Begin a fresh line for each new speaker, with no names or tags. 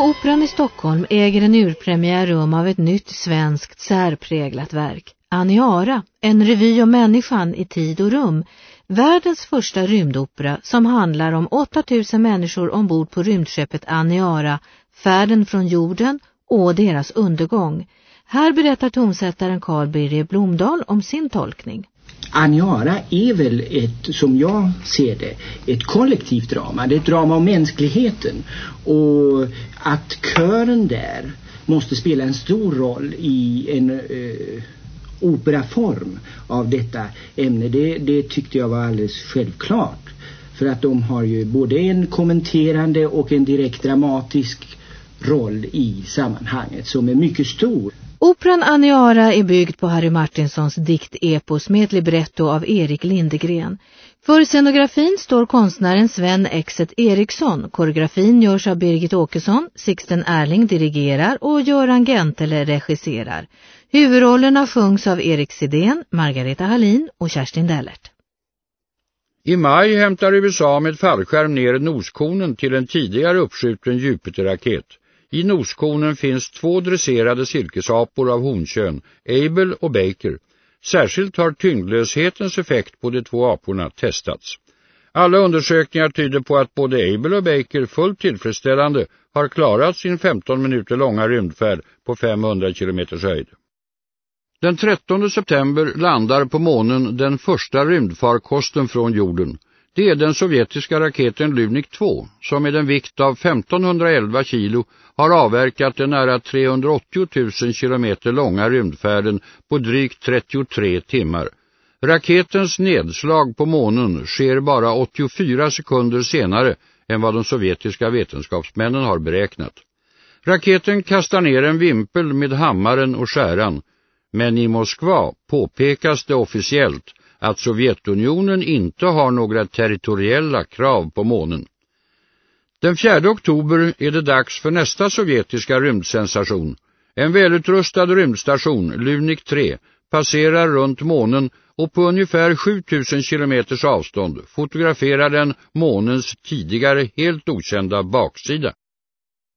Operan i Stockholm äger en urpremiär rum av ett nytt svenskt särpräglat verk. Aniara, en revy om människan i tid och rum. Världens första rymdopera som handlar om 8000 människor ombord på rymdskeppet Aniara, färden från jorden och deras undergång. Här berättar tonsättaren Carl Birger Blomdahl om sin tolkning.
Aniara är väl ett, som jag ser det, ett kollektivt drama. Det är ett drama om mänskligheten. Och att kören där måste spela en stor roll i en eh, operaform av detta ämne, det, det tyckte jag var alldeles självklart. För att de har ju både en kommenterande och en direkt dramatisk roll i sammanhanget som är mycket stor.
Operan Aniara är byggd på Harry Martinsons diktepos med ett libretto av Erik Lindegren. För scenografin står konstnären Sven Exet Eriksson. Koreografin görs av Birgit Åkesson, Sixten Erling dirigerar och Göran Gentele regisserar. Huvudrollerna sjungs av Erik Sidén, Margareta Hallin och Kerstin Dellert.
I maj hämtar USA med fallskärm ner noskonen till en tidigare uppskjuten Jupiterraket. I noskonen finns två dresserade silkesapor av honkön, Abel och Baker. Särskilt har tyngdlöshetens effekt på de två aporna testats. Alla undersökningar tyder på att både Abel och Baker fullt tillfredsställande har klarat sin 15 minuter långa rymdfärd på 500 km höjd. Den 13 september landar på månen den första rymdfarkosten från jorden. Det är den sovjetiska raketen Lunik 2 som med en vikt av 1511 kilo har avverkat den nära 380 000 kilometer långa rymdfärden på drygt 33 timmar. Raketens nedslag på månen sker bara 84 sekunder senare än vad de sovjetiska vetenskapsmännen har beräknat. Raketen kastar ner en vimpel med hammaren och skäran men i Moskva påpekas det officiellt att Sovjetunionen inte har några territoriella krav på månen. Den 4 oktober är det dags för nästa sovjetiska rymdsensation. En välutrustad rymdstation, Lunik 3, passerar runt månen och på ungefär 7000 kilometers avstånd fotograferar den månens tidigare helt okända baksida.